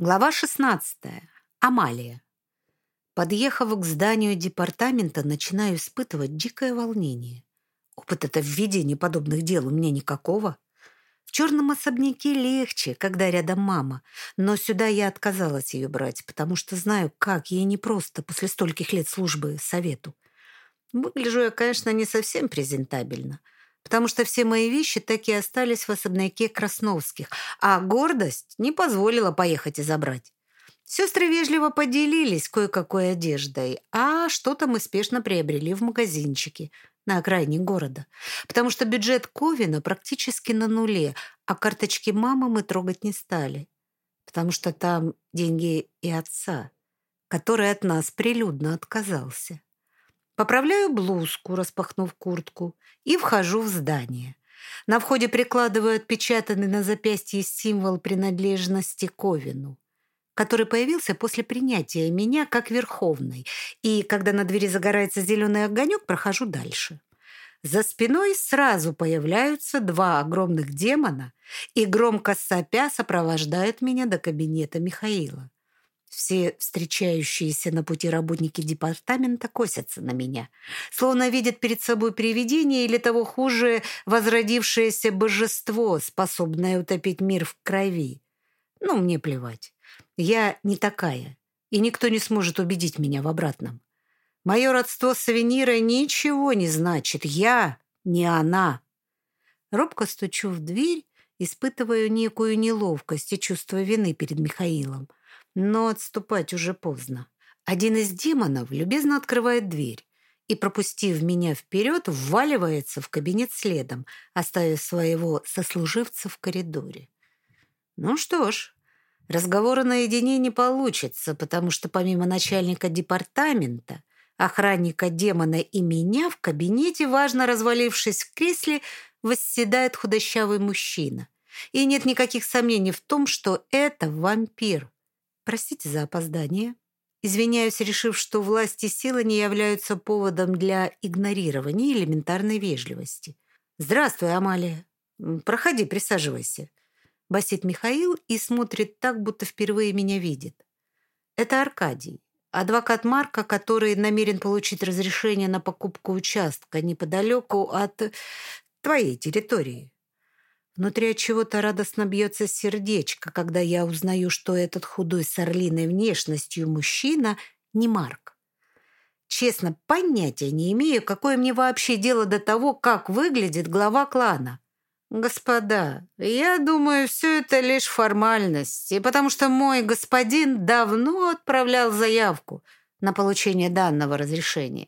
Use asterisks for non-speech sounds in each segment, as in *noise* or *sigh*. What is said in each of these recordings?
Глава 16. Амалия. Подъехав к зданию департамента, начинаю испытывать дикое волнение. Опыта-то в видении подобных дел у меня никакого. В черном особняке легче, когда рядом мама, но сюда я отказалась ее брать, потому что знаю, как ей непросто после стольких лет службы совету. Выгляжу я, конечно, не совсем презентабельно — потому что все мои вещи так и остались в особняке Красновских, а гордость не позволила поехать и забрать. Сестры вежливо поделились кое-какой одеждой, а что-то мы спешно приобрели в магазинчике на окраине города, потому что бюджет Ковина практически на нуле, а карточки мамы мы трогать не стали, потому что там деньги и отца, который от нас прилюдно отказался. Поправляю блузку, распахнув куртку, и вхожу в здание. На входе прикладываю отпечатанный на запястье символ принадлежности Ковину, который появился после принятия меня как верховной, и когда на двери загорается зеленый огонек, прохожу дальше. За спиной сразу появляются два огромных демона и громко сопя сопровождают меня до кабинета Михаила. Все встречающиеся на пути работники департамента косятся на меня, словно видят перед собой привидение или того хуже возродившееся божество, способное утопить мир в крови. Ну, мне плевать. Я не такая, и никто не сможет убедить меня в обратном. Мое родство с Авенирой ничего не значит. Я не она. Робко стучу в дверь, испытываю некую неловкость и чувство вины перед Михаилом. Но отступать уже поздно. Один из демонов любезно открывает дверь и, пропустив меня вперед, вваливается в кабинет следом, оставив своего сослуживца в коридоре. Ну что ж, разговора наедине не получится, потому что помимо начальника департамента, охранника демона и меня в кабинете, важно развалившись в кресле, восседает худощавый мужчина. И нет никаких сомнений в том, что это вампир. Простите за опоздание. Извиняюсь, решив, что власть и сила не являются поводом для игнорирования элементарной вежливости. «Здравствуй, Амалия. Проходи, присаживайся». Басит Михаил и смотрит так, будто впервые меня видит. Это Аркадий, адвокат Марка, который намерен получить разрешение на покупку участка неподалеку от твоей территории. Внутри от чего-то радостно бьется сердечко, когда я узнаю, что этот худой с орлиной внешностью мужчина не Марк. Честно, понятия не имею, какое мне вообще дело до того, как выглядит глава клана. Господа, я думаю, все это лишь формальность, и потому что мой господин давно отправлял заявку на получение данного разрешения.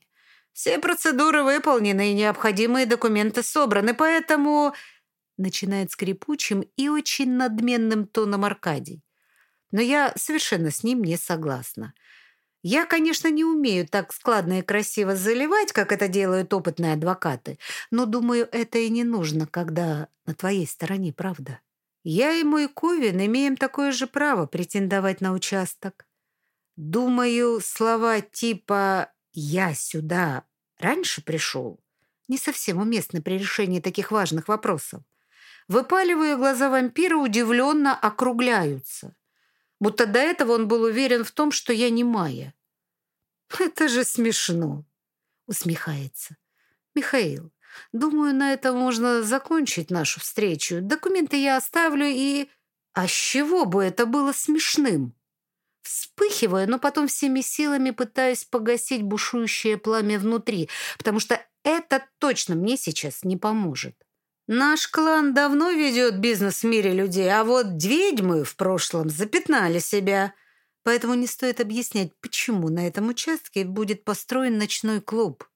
Все процедуры выполнены и необходимые документы собраны, поэтому начинает скрипучим и очень надменным тоном Аркадий. Но я совершенно с ним не согласна. Я, конечно, не умею так складно и красиво заливать, как это делают опытные адвокаты, но, думаю, это и не нужно, когда на твоей стороне правда. Я и мой Ковин имеем такое же право претендовать на участок. Думаю, слова типа «я сюда раньше пришел» не совсем уместны при решении таких важных вопросов. Выпаливая глаза вампира удивленно округляются. Будто до этого он был уверен в том, что я не Майя. *laughs* «Это же смешно!» — усмехается. «Михаил, думаю, на этом можно закончить нашу встречу. Документы я оставлю и...» «А с чего бы это было смешным?» Вспыхиваю, но потом всеми силами пытаюсь погасить бушующее пламя внутри, потому что это точно мне сейчас не поможет. Наш клан давно ведет бизнес в мире людей, а вот ведьмы в прошлом запятнали себя. Поэтому не стоит объяснять, почему на этом участке будет построен ночной клуб.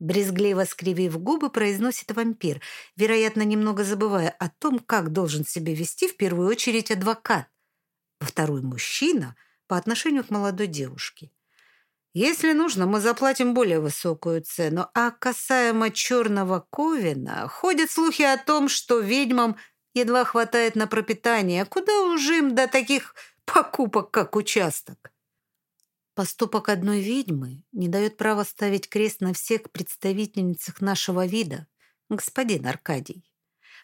Брезгливо скривив губы, произносит вампир, вероятно, немного забывая о том, как должен себя вести в первую очередь адвокат, во второй мужчина по отношению к молодой девушке. Если нужно, мы заплатим более высокую цену. А касаемо черного ковина, ходят слухи о том, что ведьмам едва хватает на пропитание. Куда уж им до таких покупок, как участок? Поступок одной ведьмы не дает права ставить крест на всех представительницах нашего вида, господин Аркадий.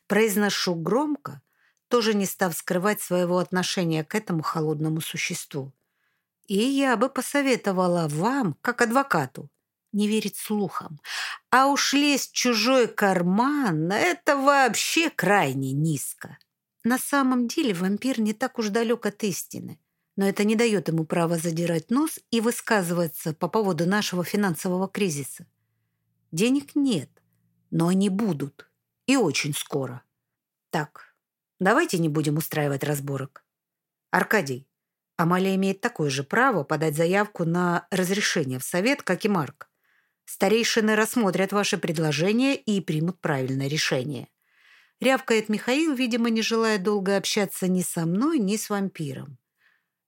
Произношу громко, тоже не став скрывать своего отношения к этому холодному существу. И я бы посоветовала вам, как адвокату, не верить слухам. А уж лезть в чужой карман – это вообще крайне низко. На самом деле вампир не так уж далек от истины, но это не дает ему права задирать нос и высказываться по поводу нашего финансового кризиса. Денег нет, но они будут. И очень скоро. Так, давайте не будем устраивать разборок. Аркадий, Амалия имеет такое же право подать заявку на разрешение в совет, как и Марк. Старейшины рассмотрят ваше предложение и примут правильное решение. Рявкает Михаил, видимо, не желая долго общаться ни со мной, ни с вампиром.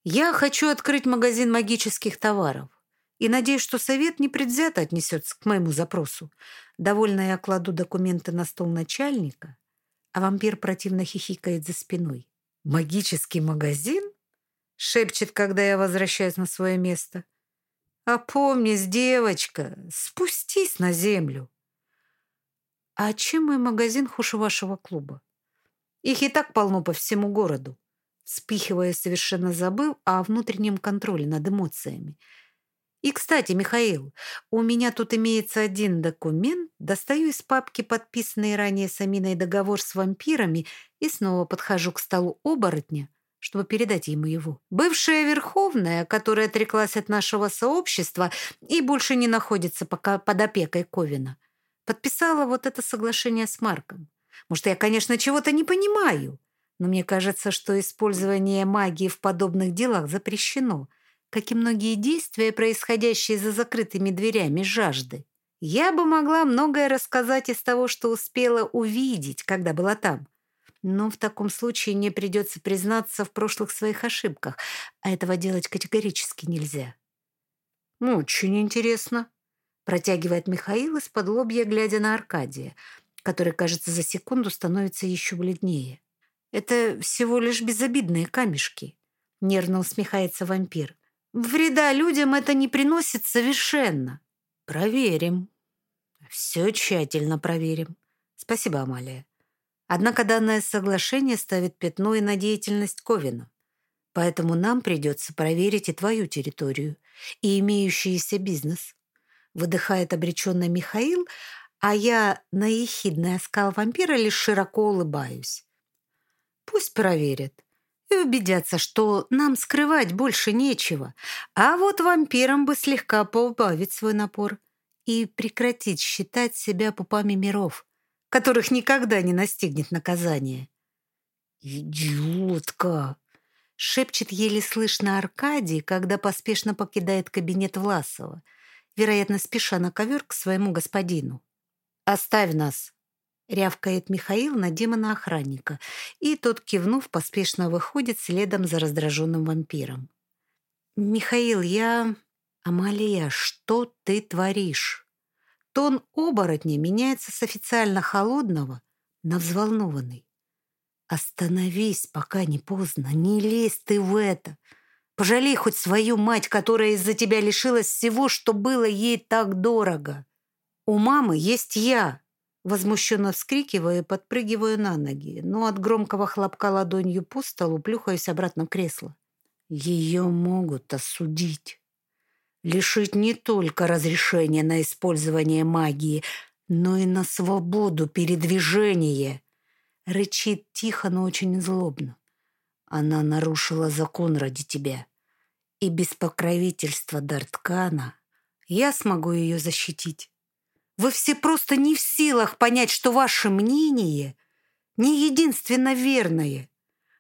Я хочу открыть магазин магических товаров и надеюсь, что совет непредвзято отнесется к моему запросу. Довольно я кладу документы на стол начальника, а вампир противно хихикает за спиной. «Магический магазин?» — шепчет, когда я возвращаюсь на свое место. Опомнись, девочка, спустись на землю. А чем мой магазин хуже вашего клуба? Их и так полно по всему городу. Спихивая, совершенно забыл о внутреннем контроле над эмоциями. И, кстати, Михаил, у меня тут имеется один документ. Достаю из папки подписанный ранее с Аминой договор с вампирами и снова подхожу к столу оборотня – чтобы передать ему его. Бывшая Верховная, которая отреклась от нашего сообщества и больше не находится пока под опекой Ковина, подписала вот это соглашение с Марком. Может, я, конечно, чего-то не понимаю, но мне кажется, что использование магии в подобных делах запрещено, как и многие действия, происходящие за закрытыми дверями жажды. Я бы могла многое рассказать из того, что успела увидеть, когда была там. Но в таком случае мне придется признаться в прошлых своих ошибках, а этого делать категорически нельзя. «Очень интересно», — протягивает Михаил из-под лобья, глядя на Аркадия, который, кажется, за секунду становится еще бледнее. «Это всего лишь безобидные камешки», — нервно усмехается вампир. «Вреда людям это не приносит совершенно». «Проверим. Все тщательно проверим. Спасибо, Амалия. Однако данное соглашение ставит пятно и на деятельность Ковина. Поэтому нам придется проверить и твою территорию, и имеющийся бизнес. Выдыхает обреченный Михаил, а я на ехидный оскал вампира лишь широко улыбаюсь. Пусть проверят и убедятся, что нам скрывать больше нечего, а вот вампирам бы слегка поубавить свой напор и прекратить считать себя пупами миров – которых никогда не настигнет наказание. «Идиотка!» — шепчет еле слышно Аркадий, когда поспешно покидает кабинет Власова, вероятно, спеша на ковер к своему господину. «Оставь нас!» — рявкает Михаил на демона-охранника, и тот, кивнув, поспешно выходит следом за раздраженным вампиром. «Михаил, я...» «Амалия, что ты творишь?» Тон оборотня меняется с официально холодного на взволнованный. «Остановись, пока не поздно, не лезь ты в это. Пожалей хоть свою мать, которая из-за тебя лишилась всего, что было ей так дорого. У мамы есть я!» Возмущенно вскрикиваю и подпрыгиваю на ноги, но от громкого хлопка ладонью по столу плюхаюсь обратно в кресло. Ее могут осудить лишить не только разрешения на использование магии, но и на свободу передвижения. Рычит тихо, но очень злобно. Она нарушила закон ради тебя. И без покровительства Дарткана я смогу ее защитить. Вы все просто не в силах понять, что ваше мнение не единственно верное.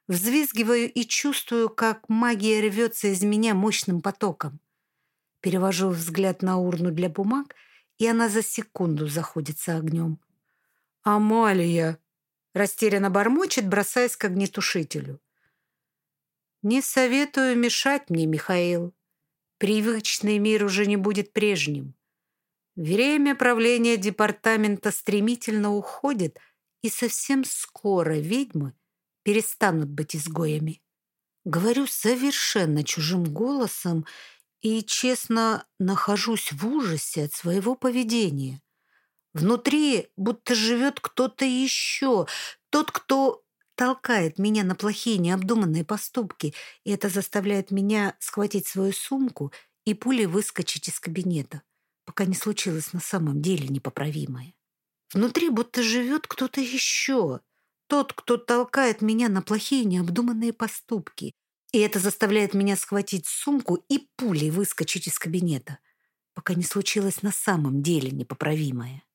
Взвизгиваю и чувствую, как магия рвется из меня мощным потоком. Перевожу взгляд на урну для бумаг, и она за секунду заходится огнем. «Амалия!» — растерянно бормочет, бросаясь к огнетушителю. «Не советую мешать мне, Михаил. Привычный мир уже не будет прежним. Время правления департамента стремительно уходит, и совсем скоро ведьмы перестанут быть изгоями». Говорю совершенно чужим голосом и, честно, нахожусь в ужасе от своего поведения. Внутри будто живет кто-то еще, тот, кто толкает меня на плохие необдуманные поступки, и это заставляет меня схватить свою сумку и пулей выскочить из кабинета, пока не случилось на самом деле непоправимое. Внутри будто живет кто-то еще, тот, кто толкает меня на плохие необдуманные поступки, и это заставляет меня схватить сумку и пулей выскочить из кабинета, пока не случилось на самом деле непоправимое.